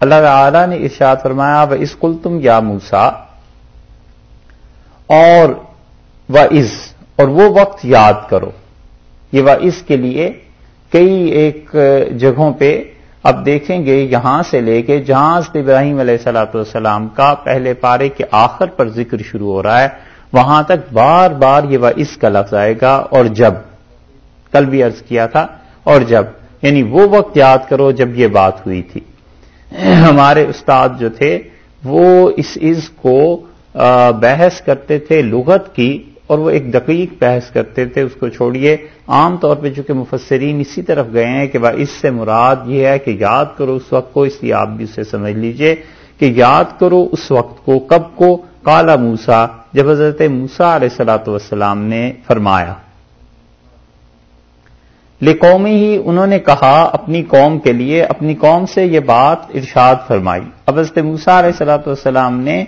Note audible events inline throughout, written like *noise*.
اللہ تعالی نے ارشاد فرمایا وہ اس کل تم یا موسا اور وہ از اور وہ وقت یاد کرو۔ یہ وہ اس کے لیے کئی ایک جگہوں پہ اب دیکھیں گے، یہاں سے لے کے جہاں ابراہیم علیہ السلاۃ والسلام کا پہلے پارے کے آخر پر ذکر شروع ہو رہا ہے، وہاں تک بار بار یہ وہ اس کا لفظ آئے گا۔ اور جب کل بھی عرض کیا تھا، اور جب یعنی وہ وقت یاد کرو جب یہ بات ہوئی تھی۔ *laughs* ہمارے استاد جو تھے، وہ اس عز کو بحث کرتے تھے لغت کی، اور وہ ایک دقیق بحث کرتے تھے، اس کو چھوڑیے۔ عام طور پہ چونکہ مفسرین اسی طرف گئے ہیں کہ اس سے مراد یہ ہے کہ یاد کرو اس وقت کو، اس لیے آپ بھی اسے سمجھ لیجیے کہ یاد کرو اس وقت کو، کب کو۔ کالا موسا جب حضرت موسا علیہ سلاۃ والسلام نے فرمایا۔ قومی ہی انہوں نے کہا اپنی قوم کے لیے، اپنی قوم سے یہ بات ارشاد فرمائی۔ اب حضرت موسا علیہ سلاۃ والسلام نے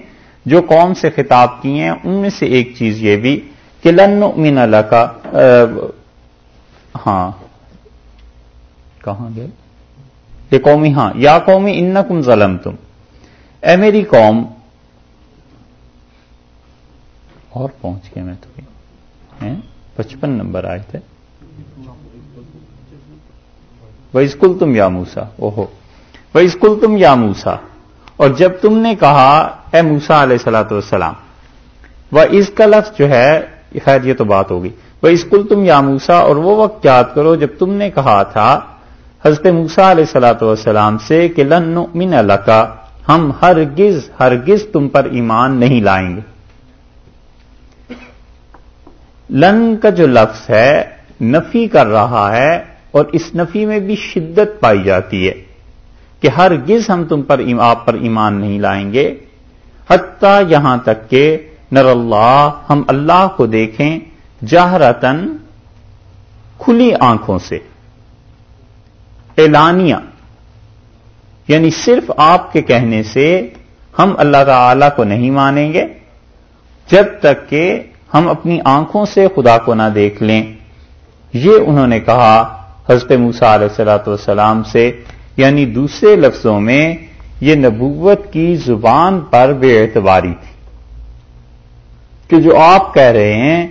جو قوم سے خطاب کیے ہیں، ان میں سے ایک چیز یہ بھی کہ لن من اللہ کا ہاں۔ کہاں گئے؟ یہ قومی ہاں۔ یا قومی ان کم ظلم تم اے میری قوم، اور پہنچ گئے میں تمہیں۔ پچپن نمبر آئے تھے وہ اسکول تم یا موسا اوہو وہ اسکول تم یا موسا اور جب تم نے کہا، اے موسا علیہ سلاۃ والسلام وہ اس کا لفظ جو ہے، خیر یہ تو بات ہوگی وہ اسکول تم یا موسا اور وہ وقت یاد کرو جب تم نے کہا تھا، حضرت موسا علیہ سلاۃ والسلام سے کہ لن من اللہ کا ہم ہرگز ہرگز تم پر ایمان نہیں لائیں گے۔ لن کا جو لفظ ہے، نفی کر رہا ہے اور اس نفی میں بھی شدت پائی جاتی ہے کہ ہر گز ہم تم پر آپ پر ایمان نہیں لائیں گے، حتیٰ یہاں تک کہ نر اللہ ہم اللہ کو دیکھیں جہرتن کھلی آنکھوں سے۔ اعلانیہ یعنی صرف آپ کے کہنے سے ہم اللہ تعالی کو نہیں مانیں گے، جب تک کہ ہم اپنی آنکھوں سے خدا کو نہ دیکھ لیں۔ یہ انہوں نے کہا حضرت موسا علیہ السلاۃ والسلام سے یعنی دوسرے لفظوں میں، یہ نبوت کی زبان پر بے اعتباری تھی۔ کہ جو آپ کہہ رہے ہیں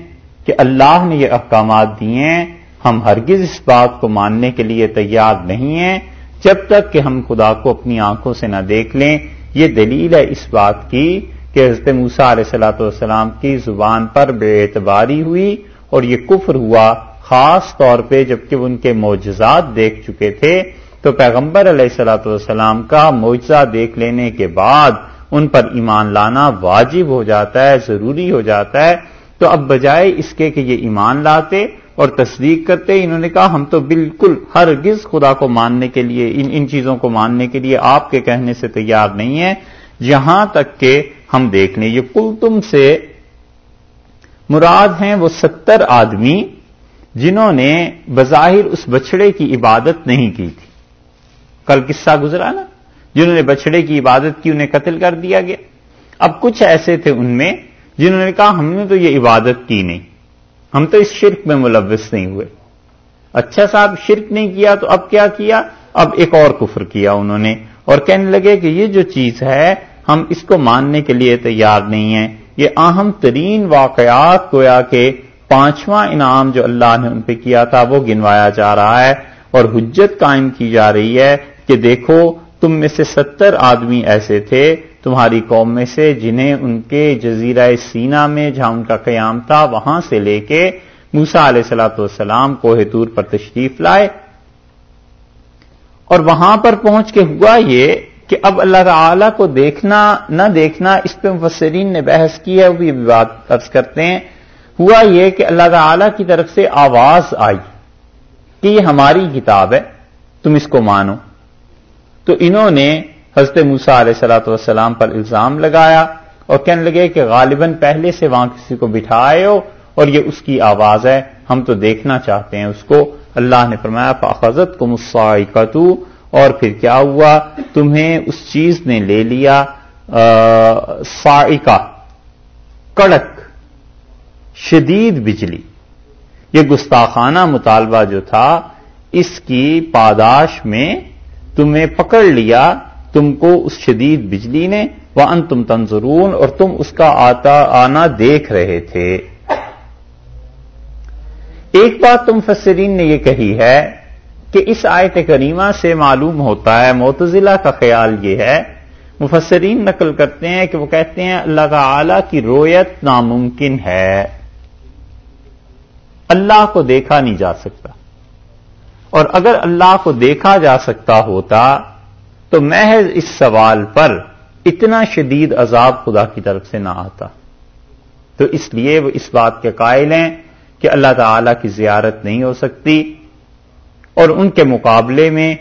کہ اللہ نے یہ احکامات دیے ہیں، ہم ہرگز اس بات کو ماننے کے لیے تیار نہیں ہیں۔ جب تک کہ ہم خدا کو اپنی آنکھوں سے نہ دیکھ لیں، یہ دلیل ہے اس بات کی کہ حضرت موسا علیہ السلاۃ والسلام کی زبان پر بے اعتباری ہوئی اور یہ کفر ہوا۔ خاص طور پہ جبکہ ان کے معجزات دیکھ چکے تھے، تو پیغمبر علیہ السلاۃ والسلام کا معجزہ دیکھ لینے کے بعد ان پر ایمان لانا واجب ہو جاتا ہے، ضروری ہو جاتا ہے۔ تو اب بجائے اس کے کہ یہ ایمان لاتے اور تصدیق کرتے، انہوں نے کہا ہم تو بالکل ہر گز خدا کو ماننے کے لیے، ان ان چیزوں کو ماننے کے لیے آپ کے کہنے سے تیار نہیں ہے جہاں تک کہ ہم دیکھ لیں، یہ کل تم سے مراد ہیں وہ ستر آدمی جنہوں نے بظاہر اس بچڑے کی عبادت نہیں کی تھی۔ کل قصہ گزرا نا؟ جنہوں نے بچڑے کی عبادت کی انہیں قتل کر دیا گیا۔ اب کچھ ایسے تھے ان میں جنہوں نے کہا، ہم نے تو یہ عبادت کی نہیں۔ ہم تو اس شرک میں ملوث نہیں ہوئے۔ اچھا صاحب، شرک نہیں کیا تو اب کیا کیا؟ اب ایک اور کفر کیا انہوں نے۔ اور کہنے لگے کہ یہ جو چیز ہے، ہم اس کو ماننے کے لیے تیار نہیں ہیں۔ یہ اہم ترین واقعات گویا کہ پانچواں انعام جو اللہ نے ان پہ کیا تھا وہ گنوایا جا رہا ہے اور حجت قائم کی جا رہی ہے کہ دیکھو، تم میں سے ستر آدمی ایسے تھے، تمہاری قوم میں سے جنہیں ان کے جزیرہ سینا میں جہاں ان کا قیام تھا وہاں سے لے کے موسا علیہ سلاۃ والسلام کوہ تور پر تشریف لائے۔ اور وہاں پر پہنچ کے ہوا یہ کہ اب اللہ تعالی کو دیکھنا، نہ دیکھنا، اس پہ مفسرین نے بحث کی ہے، وہ بھی بات عرض کرتے ہیں۔ ہوا یہ کہ اللہ تعالی کی طرف سے آواز آئی کہ یہ ہماری کتاب ہے، تم اس کو مانو۔ تو انہوں نے حضرت موسا علیہ سلاۃ والسلام پر الزام لگایا اور کہنے لگے کہ غالباً پہلے سے وہاں کسی کو بٹھائے ہو اور یہ اس کی آواز ہے، ہم تو دیکھنا چاہتے ہیں اس کو۔ اللہ نے فرمایا فضت کو مسائقتو اور پھر کیا ہوا؟ تمہیں اس چیز نے لے لیا سائقہ کڑک۔ شدید بجلی۔ یہ گستاخانہ مطالبہ جو تھا، اس کی پاداش میں تمہیں پکڑ لیا، تم کو اس شدید بجلی نے وہ ان تم تنظرون، اور تم اس کا آتا آنا دیکھ رہے تھے۔ ایک بات تم فسرین نے یہ کہی ہے کہ اس آیت کریمہ سے معلوم ہوتا ہے، معتزلہ کا خیال یہ ہے، مفسرین نقل کرتے ہیں کہ وہ کہتے ہیں اللہ تعالی کی رویت ناممکن ہے۔ اللہ کو دیکھا نہیں جا سکتا۔ اور اگر اللہ کو دیکھا جا سکتا ہوتا، تو محض اس سوال پر اتنا شدید عذاب خدا کی طرف سے نہ آتا۔ تو اس لیے وہ اس بات کے قائل ہیں کہ اللہ تعالی کی زیارت نہیں ہو سکتی۔ اور ان کے مقابلے میں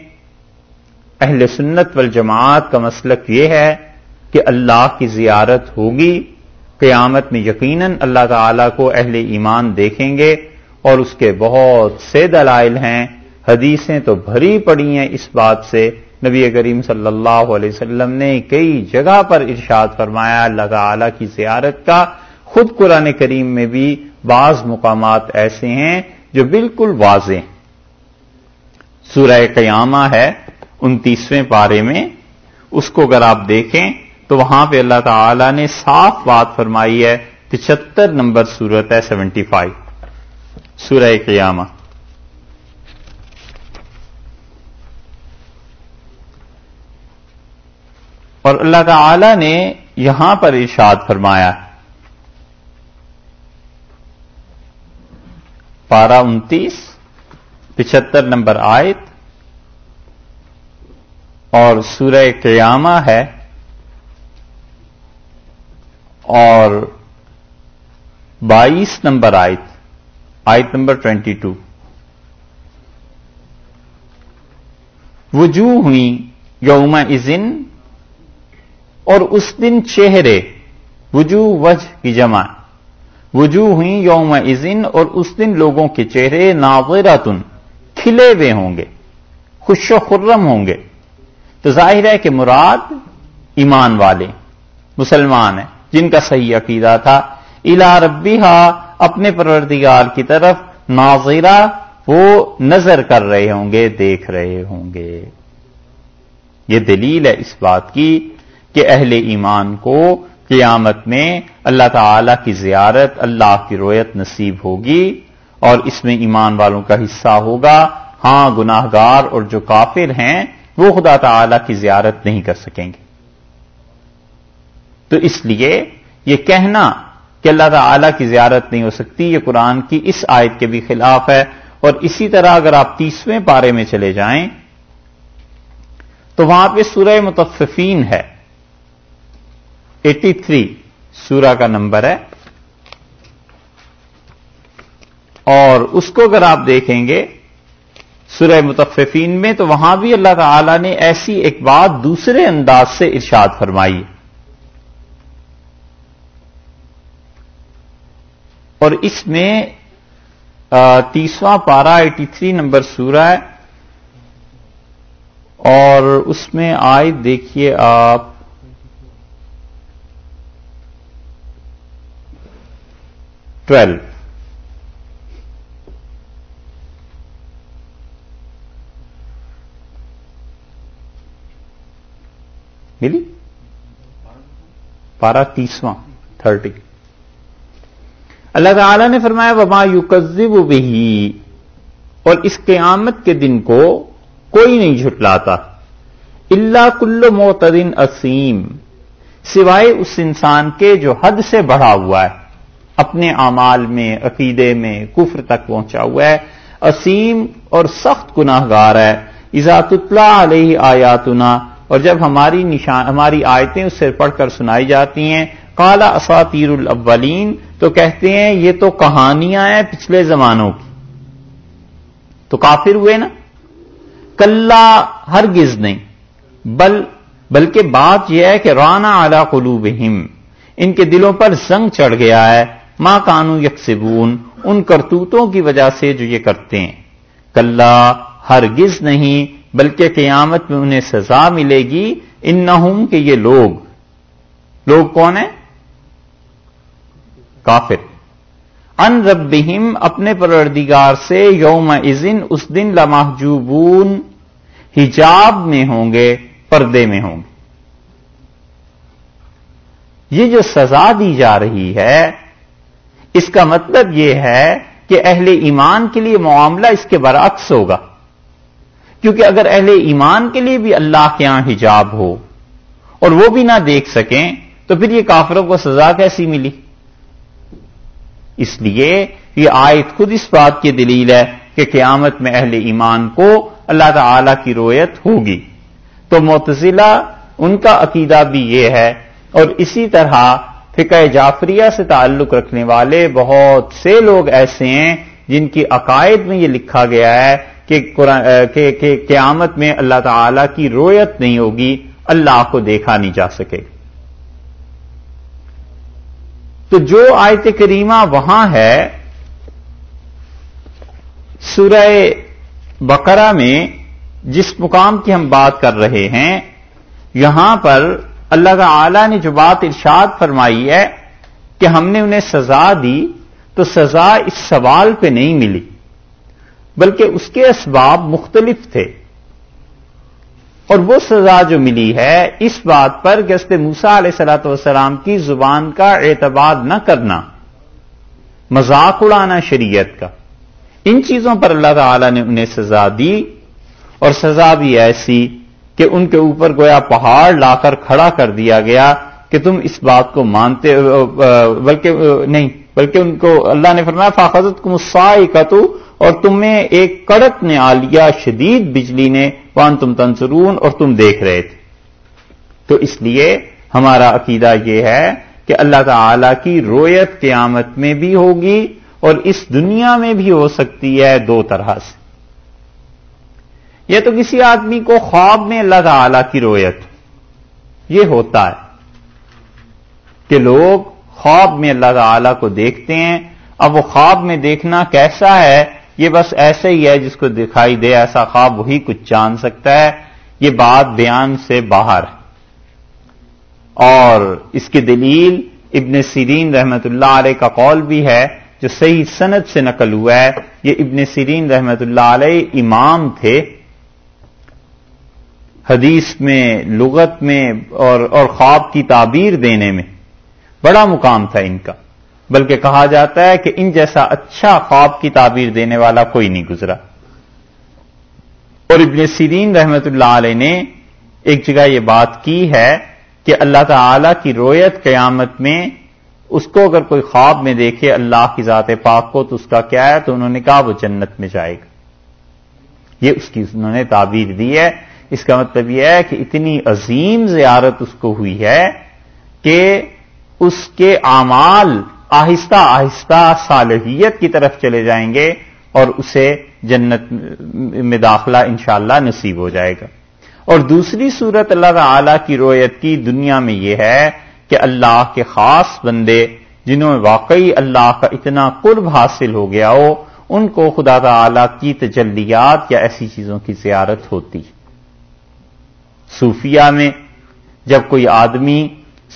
اہل سنت والجماعت کا مسلک یہ ہے کہ اللہ کی زیارت ہوگی۔ قیامت میں یقیناً اللہ تعالی کو اہل ایمان دیکھیں گے۔ اور اس کے بہت سے دلائل ہیں۔ حدیثیں تو بھری پڑی ہیں اس بات سے۔ نبی کریم صلی اللہ علیہ وسلم نے کئی جگہ پر ارشاد فرمایا، اللہ تعالی کی زیارت کا۔ خود قرآن کریم میں بھی بعض مقامات ایسے ہیں جو بالکل واضح سورہ قیامہ ہے انتیسویں پارے میں۔ اس کو اگر آپ دیکھیں تو وہاں پہ اللہ تعالی نے صاف بات فرمائی ہے، پچہتر نمبر سورت ہے، سیونٹی فائیو۔ سورہ قیامہ۔ اور اللہ تعالی نے یہاں پر ارشاد فرمایا پارہ انتیس، پچہتر نمبر آیت۔ اور سورہ قیامہ ہے۔ اور بائیس نمبر آیت۔ آیت نمبر ٹوینٹی ٹو۔ وجوہ ہوئی یوم ازن اور اس دن چہرے، وجوہ وجہ کی جمع۔ وجوہ ہوئی یوم ازن اور اس دن لوگوں کے چہرے ناغراتن کھلے ہوئے ہوں گے، خوش و خرم ہوں گے۔ تو ظاہر ہے کہ مراد ایمان والے مسلمان ہیں، جن کا صحیح عقیدہ تھا الا ربی اپنے پروردگار کی طرف ناظرہ وہ نظر کر رہے ہوں گے، دیکھ رہے ہوں گے۔ یہ دلیل ہے اس بات کی کہ اہل ایمان کو قیامت میں اللہ تعالی کی زیارت، اللہ کی رویت نصیب ہوگی اور اس میں ایمان والوں کا حصہ ہوگا۔ ہاں گناہ گار اور جو کافر ہیں، وہ خدا تعالی کی زیارت نہیں کر سکیں گے۔ تو اس لیے یہ کہنا کہ اللہ تعالی کی زیارت نہیں ہو سکتی، یہ قرآن کی اس آیت کے بھی خلاف ہے۔ اور اسی طرح اگر آپ تیسویں پارے میں چلے جائیں، تو وہاں پہ سورہ متففین ہے۔ ایٹی تھری سورہ کا نمبر ہے۔ اور اس کو اگر آپ دیکھیں گے سورہ متففین میں، تو وہاں بھی اللہ تعالی نے ایسی ایک بات دوسرے انداز سے ارشاد فرمائی۔ اور اس میں تیسواں پارا ایٹی تھری نمبر سورہ ہے۔ اور اس میں آئے دیکھیے آپ۔ ٹویلو۔ ملی؟ پارا تیسواں، تھرٹی۔ اللہ تعالی نے فرمایا وبا یو قزب بھی اور اس قیامت کے دن کو کوئی نہیں جھٹلاتا۔ اللہ کل معتدن اسیم سوائے اس انسان کے جو حد سے بڑھا ہوا ہے، اپنے اعمال میں، عقیدے میں کفر تک پہنچا ہوا ہے۔ اسیم اور سخت گناہ گار ہے ازات علیہ آیاتنا اور جب ہماری نشان، ہماری آیتیں اس سے پڑھ کر سنائی جاتی ہیں کالا اساتیر الاولین، تو کہتے ہیں یہ تو کہانیاں ہیں پچھلے زمانوں کی۔ تو کافر ہوئے نا؟ کلّا ہرگز نہیں۔ بل، بلکہ بات یہ ہے کہ رانا اعلی قلوبہم، ان کے دلوں پر زنگ چڑھ گیا ہے۔ ماں کانو یکسبون، ان کرتوتوں کی وجہ سے جو یہ کرتے ہیں۔ کلّا ہرگز نہیں، بلکہ قیامت میں انہیں سزا ملے گی۔ ان نہ کہ یہ لوگ۔ لوگ کون ہیں؟ کافر۔ ان ربہم، اپنے پروردگار سے یوم ازن اس دن لمحجوبون، حجاب میں ہوں گے، پردے میں ہوں گے۔ یہ جو سزا دی جا رہی ہے، اس کا مطلب یہ ہے کہ اہل ایمان کے لیے معاملہ اس کے برعکس ہوگا۔ کیونکہ اگر اہل ایمان کے لیے بھی اللہ کے یہاں حجاب ہو اور وہ بھی نہ دیکھ سکیں، تو پھر یہ کافروں کو سزا کیسی ملی؟ اس لیے یہ آیت خود اس بات کی دلیل ہے کہ قیامت میں اہل ایمان کو اللہ تعالی کی رویت ہوگی۔ تو متضلہ ان کا عقیدہ بھی یہ ہے اور اسی طرح فقہ جعفریہ سے تعلق رکھنے والے بہت سے لوگ ایسے ہیں جن کی عقائد میں یہ لکھا گیا ہے کہ قیامت میں اللہ تعالی کی رویت نہیں ہوگی، اللہ کو دیکھا نہیں جا سکے۔ تو جو آیت کریمہ وہاں ہے، سورہ بقرہ میں جس مقام کی ہم بات کر رہے ہیں، یہاں پر اللہ تعالی نے جو بات ارشاد فرمائی ہے کہ ہم نے انہیں سزا دی، تو سزا اس سوال پہ نہیں ملی، بلکہ اس کے اسباب مختلف تھے۔ اور وہ سزا جو ملی ہے، اس بات پر کہ موسا علیہ سلاۃ والسلام کی زبان کا اعتبار نہ کرنا، مذاق اڑانا شریعت کا۔ ان چیزوں پر اللہ تعالی نے انہیں سزا دی، اور سزا بھی ایسی کہ ان کے اوپر گویا پہاڑ لا کر کھڑا کر دیا گیا کہ تم اس بات کو مانتے، بلکہ، نہیں، بلکہ ان کو اللہ نے فرمایا فاخذت کو مسائی کا تو اور تمہیں ایک کڑک نے آ لیا شدید بجلی نے وان تم تنسرون اور تم دیکھ رہے تھے۔ تو اس لیے ہمارا عقیدہ یہ ہے کہ اللہ تعالی کی رویت قیامت میں بھی ہوگی اور اس دنیا میں بھی ہو سکتی ہے دو طرح سے۔ یہ تو کسی آدمی کو خواب میں اللہ تعالی کی رویت۔ یہ ہوتا ہے کہ لوگ خواب میں اللہ تعالی کو دیکھتے ہیں۔ اب وہ خواب میں دیکھنا کیسا ہے یہ بس ایسے ہی ہے جس کو دکھائی دے، ایسا خواب وہی کچھ جان سکتا ہے۔ یہ بات بیان سے باہر۔ ہے اور اس کی دلیل ابن سیرین رحمت اللہ علیہ کا قول بھی ہے، جو صحیح صنعت سے نقل ہوا ہے۔ یہ ابن سیرین رحمت اللہ علیہ امام تھے۔ حدیث میں، لغت میں اور اور خواب کی تعبیر دینے میں۔ بڑا مقام تھا ان کا۔ بلکہ کہا جاتا ہے کہ ان جیسا اچھا خواب کی تعبیر دینے والا کوئی نہیں گزرا۔ اور ابن سیرین رحمت اللہ علیہ نے ایک جگہ یہ بات کی ہے کہ اللہ تعالی کی رویت قیامت میں اس کو اگر کوئی خواب میں دیکھے اللہ کی ذات پاک کو تو اس کا کیا ہے؟ تو انہوں نے کہا وہ جنت میں جائے گا۔ یہ اس کی انہوں نے تعبیر دی ہے۔ اس کا مطلب یہ ہے کہ اتنی عظیم زیارت اس کو ہوئی ہے کہ اس کے اعمال آہستہ آہستہ صالحیت کی طرف چلے جائیں گے اور اسے جنت میں داخلہ انشاءاللہ نصیب ہو جائے گا۔ اور دوسری صورت اللہ تعالی کی رویت کی دنیا میں یہ ہے کہ اللہ کے خاص بندے جنہوں میں واقعی اللہ کا اتنا قرب حاصل ہو گیا ہو، ان کو خدا تعالی کی تجلیات یا ایسی چیزوں کی زیارت ہوتی۔ صوفیہ میں جب کوئی آدمی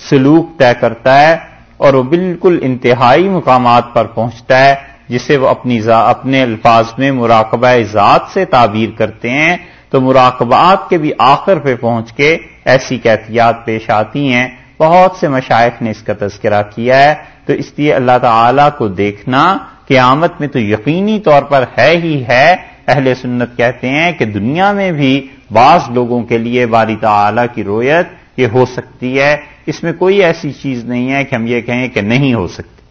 سلوک طے کرتا ہے اور وہ بالکل انتہائی مقامات پر پہنچتا ہے، جسے وہ اپنی اپنے الفاظ میں مراقبہ ذات سے تعبیر کرتے ہیں۔ تو مراقبات کے بھی آخر پہ پہنچ کے ایسی کیفیات پیش آتی ہیں۔ بہت سے مشائق نے اس کا تذکرہ کیا ہے۔ تو اس لیے اللہ تعالی کو دیکھنا قیامت میں تو یقینی طور پر ہے ہی ہے۔ اہل سنت کہتے ہیں کہ دنیا میں بھی بعض لوگوں کے لیے باری تعالی کی رویت یہ ہو سکتی ہے، اس میں کوئی ایسی چیز نہیں ہے کہ ہم یہ کہیں کہ نہیں ہو سکتی۔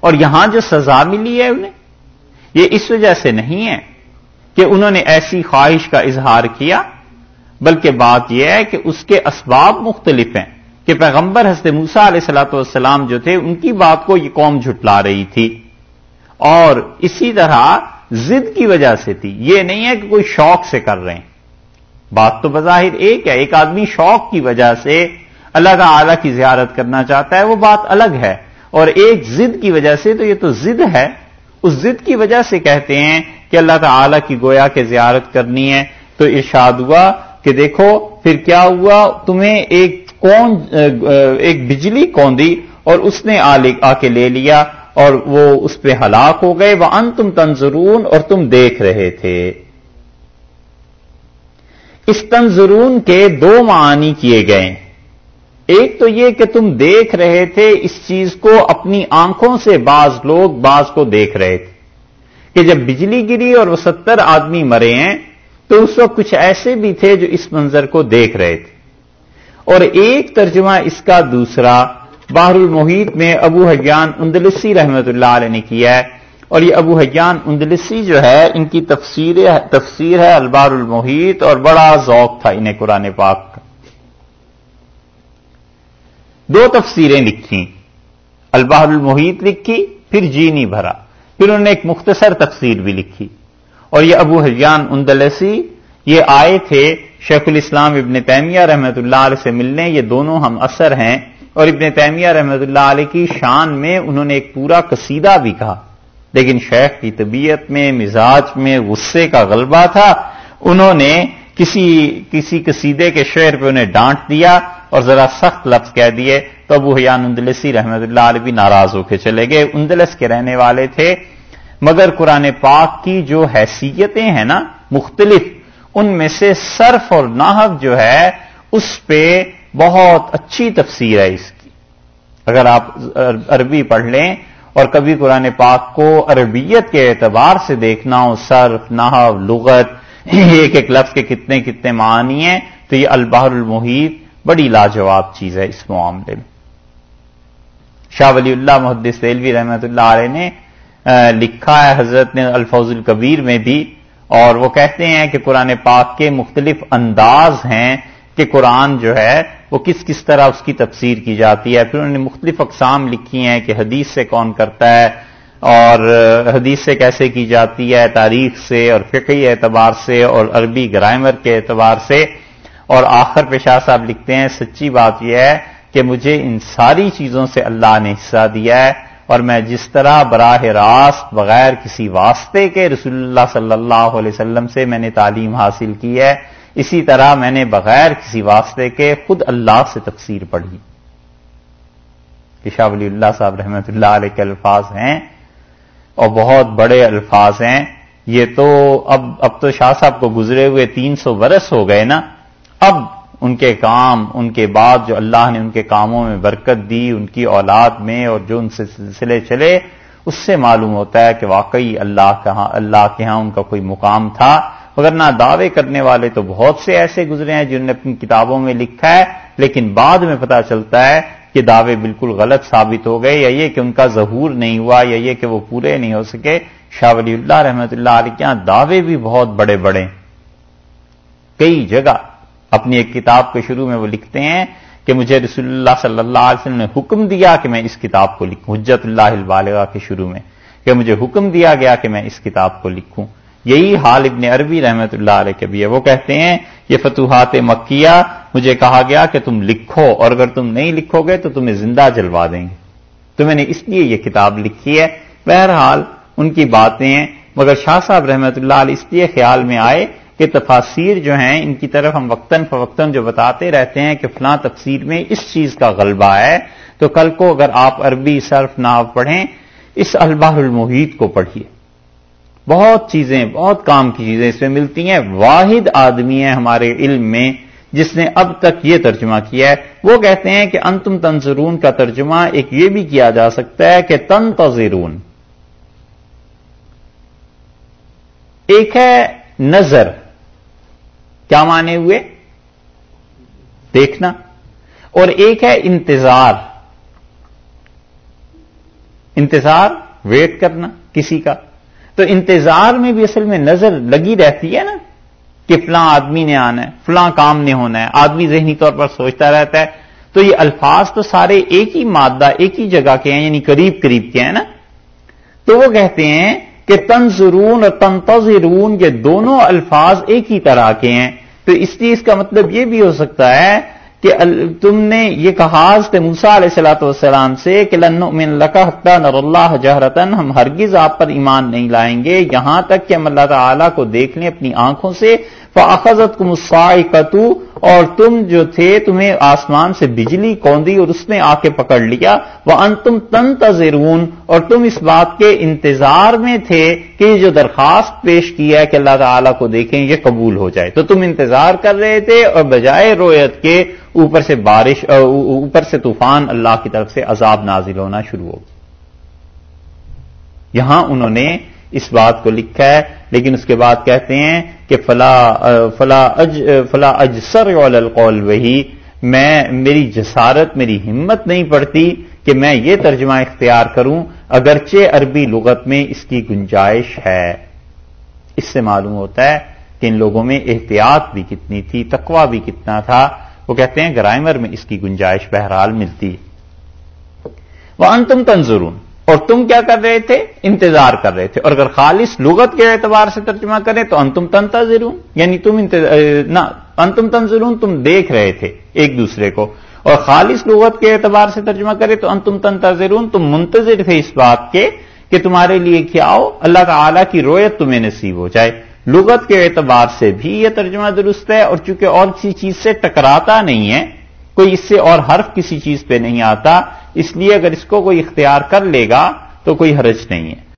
اور یہاں جو سزا ملی ہے انہیں، یہ اس وجہ سے نہیں ہے کہ انہوں نے ایسی خواہش کا اظہار کیا، بلکہ بات یہ ہے کہ اس کے اسباب مختلف ہیں۔ کہ پیغمبر حضرت موسا علیہ السلاۃ والسلام جو تھے، ان کی بات کو یہ قوم جھٹلا رہی تھی۔ اور اسی طرح زد کی وجہ سے تھی۔ یہ نہیں ہے کہ کوئی شوق سے کر رہے ہیں۔ بات تو بظاہر ایک ہے، ایک آدمی شوق کی وجہ سے اللہ تعالی کی زیارت کرنا چاہتا ہے، وہ بات الگ ہے۔ اور ایک زد کی وجہ سے تو یہ تو زد ہے۔ اس زد کی وجہ سے کہتے ہیں کہ اللہ تعالی کی گویا کے زیارت کرنی ہے۔ تو ارشاد ہوا کہ دیکھو، پھر کیا ہوا؟ تمہیں ایک کون، ایک بجلی کون دی اور اس نے آ کے لے لیا اور وہ اس پہ ہلاک ہو گئے۔ وہ ان تم تنظرون اور تم دیکھ رہے تھے۔ اس تنظرون کے دو معنی کیے گئے۔ ایک تو یہ کہ تم دیکھ رہے تھے اس چیز کو اپنی آنکھوں سے بعض لوگ بعض کو دیکھ رہے تھے۔ کہ جب بجلی گری اور وہ ستر آدمی مرے ہیں، تو اس وقت کچھ ایسے بھی تھے جو اس منظر کو دیکھ رہے تھے۔ اور ایک ترجمہ اس کا دوسرا باہر المحیط میں ابو حجان اندلسی رحمت اللہ علیہ نے کیا ہے۔ اور یہ ابو حجان اندلسی جو ہے، ان کی تفسیر تفسیر ہے البار المحیط اور بڑا ذوق تھا انہیں قرآن پاک کا۔ دو تفسیریں لکھی البار المحیط لکھی، پھر جی نہیں بھرا۔ پھر انہوں نے ایک مختصر تفسیر بھی لکھی۔ اور یہ ابو حجان اندلسی، یہ آئے تھے شیخ الاسلام ابن تیمیہ رحمت اللہ علیہ سے ملنے، یہ دونوں ہم اثر ہیں۔ اور ابن تیمیہ رحمت اللہ علیہ کی شان میں انہوں نے ایک پورا قصیدہ بھی کہا۔ لیکن شیخ کی طبیعت میں، مزاج میں غصے کا غلبہ تھا۔ انہوں نے کسی کسی قصیدے کے شعر پہ انہیں ڈانٹ دیا اور ذرا سخت لفظ کہہ دیے۔ تو ابو حیان اندلسی رحمت اللہ علیہ بھی ناراض ہو کے چلے گئے۔ اندلس کے رہنے والے تھے۔ مگر قرآن پاک کی جو حیثیتیں ہیں نا، مختلف، ان میں سے صرف اور ناحب جو ہے، اس پہ بہت اچھی تفسیر ہے۔ اس کی، اگر آپ عربی پڑھ لیں اور کبھی قرآن پاک کو عربیت کے اعتبار سے دیکھنا ہو، صرف، نحو، لغت، ایک ایک لفظ کے کتنے کتنے معنی ہیں، تو یہ البحر المحیط بڑی لاجواب چیز ہے اس معاملے میں۔ شاہ ولی اللہ محدث سیلوی رحمت اللہ علیہ نے لکھا ہے حضرت نے الفوظ القبیر میں بھی، اور وہ کہتے ہیں کہ قرآن پاک کے مختلف انداز ہیں کہ قرآن جو ہے وہ کس کس طرح اس کی تفسیر کی جاتی ہے؟ پھر انہوں نے مختلف اقسام لکھی ہیں کہ حدیث سے کون کرتا ہے اور حدیث سے کیسے کی جاتی ہے، تاریخ سے اور فقی اعتبار سے اور عربی گرائمر کے اعتبار سے۔ اور آخر پہ شاہ صاحب لکھتے ہیں، سچی بات یہ ہے کہ مجھے ان ساری چیزوں سے اللہ نے حصہ دیا ہے۔ اور میں جس طرح براہ راست بغیر کسی واسطے کے رسول اللہ صلی اللہ علیہ وسلم سے میں نے تعلیم حاصل کی ہے، اسی طرح میں نے بغیر کسی واسطے کے خود اللہ سے تفسیر پڑھی۔ کہ شاہ ولی اللہ صاحب رحمۃ اللہ علیہ کے الفاظ ہیں اور بہت بڑے الفاظ ہیں۔ یہ تو اب اب تو شاہ صاحب کو گزرے ہوئے تین سو برس ہو گئے نا۔ اب ان کے کام، ان کے بعد جو اللہ نے ان کے کاموں میں برکت دی، ان کی اولاد میں اور جو ان سے سلسلے چلے، اس سے معلوم ہوتا ہے کہ واقعی اللہ کہاں اللہ کے ہاں ان کا کوئی مقام تھا۔ مگر نہ دعوے کرنے والے تو بہت سے ایسے گزرے ہیں جنہوں نے اپنی کتابوں میں لکھا ہے، لیکن بعد میں پتا چلتا ہے کہ دعوے بالکل غلط ثابت ہو گئے، یا یہ کہ ان کا ظہور نہیں ہوا، یا یہ کہ وہ پورے نہیں ہو سکے۔ شاہ ولی اللہ رحمت اللہ علیہ کے یہاں دعوے بھی بہت بڑے بڑے کئی جگہ اپنی ایک کتاب کے شروع میں وہ لکھتے ہیں کہ مجھے رسول اللہ صلی اللہ علیہ وسلم نے حکم دیا کہ میں اس کتاب کو لکھوں، حجت اللہ البالغہ کے شروع میں کہ مجھے حکم دیا گیا کہ میں اس کتاب کو لکھوں۔ یہی حال ابن عربی رحمت اللہ علیہ کے بھی ہے۔ وہ کہتے ہیں، یہ فتوحات مکیہ، مجھے کہا گیا کہ تم لکھو اور اگر تم نہیں لکھو گے تو تمہیں زندہ جلوا دیں گے۔ تو میں نے اس لیے یہ کتاب لکھی ہے۔ بہرحال ان کی باتیں مگر شاہ صاحب رحمت اللہ علیہ اس لیے خیال میں آئے کہ تفاصیر جو ہیں ان کی طرف ہم وقتاً فوقتاً جو بتاتے رہتے ہیں کہ فلاں تفسیر میں اس چیز کا غلبہ ہے، تو کل کو اگر آپ عربی صرف ناو پڑھیں، اس الباہ المحیط کو پڑھیے۔ بہت چیزیں، بہت کام کی چیزیں اس میں ملتی ہیں۔ واحد آدمی ہے ہمارے علم میں، جس نے اب تک یہ ترجمہ کیا ہے۔ وہ کہتے ہیں کہ انتم تنظرون کا ترجمہ ایک یہ بھی کیا جا سکتا ہے کہ تن ایک ہے نظر۔ کیا مانے ہوئے؟ دیکھنا۔ اور ایک ہے انتظار۔ انتظار ویٹ کرنا کسی کا۔ تو انتظار میں بھی اصل میں نظر لگی رہتی ہے نا کہ فلاں آدمی نے آنا ہے، فلاں کام نے ہونا ہے۔ آدمی ذہنی طور پر سوچتا رہتا ہے۔ تو یہ الفاظ تو سارے ایک ہی مادہ، ایک ہی جگہ کے ہیں یعنی قریب قریب کے ہیں نا۔ تو وہ کہتے ہیں کہ تنظرون اور تنتظرون یہ دونوں الفاظ ایک ہی طرح کے ہیں۔ تو اس لیے اس کا مطلب یہ بھی ہو سکتا ہے کہ تم نے یہ کہا موسا علیہ السلاۃ والسلام سے کہ من لکا نر اللہ جہرتن ہم ہرگز آپ پر ایمان نہیں لائیں گے۔ یہاں تک کہ ہم اللہ تعالیٰ کو دیکھ لیں اپنی آنکھوں سے۔ فاخذت کو اور تم جو تھے تمہیں آسمان سے بجلی کوندی اور اس نے آ کے پکڑ لیا۔ وہ انتم تن اور تم اس بات کے انتظار میں تھے کہ یہ جو درخواست پیش کیا ہے کہ اللہ تعالیٰ کو دیکھیں یہ قبول ہو جائے۔ تو تم انتظار کر رہے تھے اور بجائے رویت کے اوپر سے بارش اوپر سے طوفان اللہ کی طرف سے عذاب نازل ہونا شروع ہو یہاں انہوں نے اس بات کو لکھا ہے، لیکن اس کے بعد کہتے ہیں کہ فلا فلا اج، فلا اجسر القول، وہی میں، میری جسارت، میری ہمت نہیں پڑتی کہ میں یہ ترجمہ اختیار کروں، اگرچہ عربی لغت میں اس کی گنجائش ہے۔ اس سے معلوم ہوتا ہے کہ ان لوگوں میں احتیاط بھی کتنی تھی تقوا بھی کتنا تھا۔ وہ کہتے ہیں، گرائمر میں اس کی گنجائش بہرحال ملتی۔ وہ انتم تنظرون۔ اور تم کیا کر رہے تھے؟ انتظار کر رہے تھے۔ اور اگر خالص لغت کے اعتبار سے ترجمہ کریں تو انتم تنتظرون یعنی تم نہ، انتم تنظرون، تم دیکھ رہے تھے ایک دوسرے کو۔ اور خالص لغت کے اعتبار سے ترجمہ کرے تو انتم تنتظرون، تم منتظر تھے اس بات کے کہ تمہارے لیے کیا ہو۔ اللہ تعالی کی رویت تمہیں نصیب ہو جائے۔ لغت کے اعتبار سے بھی یہ ترجمہ درست ہے، اور چونکہ اور کسی چیز سے ٹکراتا نہیں ہے، کوئی اس سے اور حرف کسی چیز پہ نہیں آتا۔ اس لیے اگر اس کو کوئی اختیار کر لے گا تو کوئی حرج نہیں ہے۔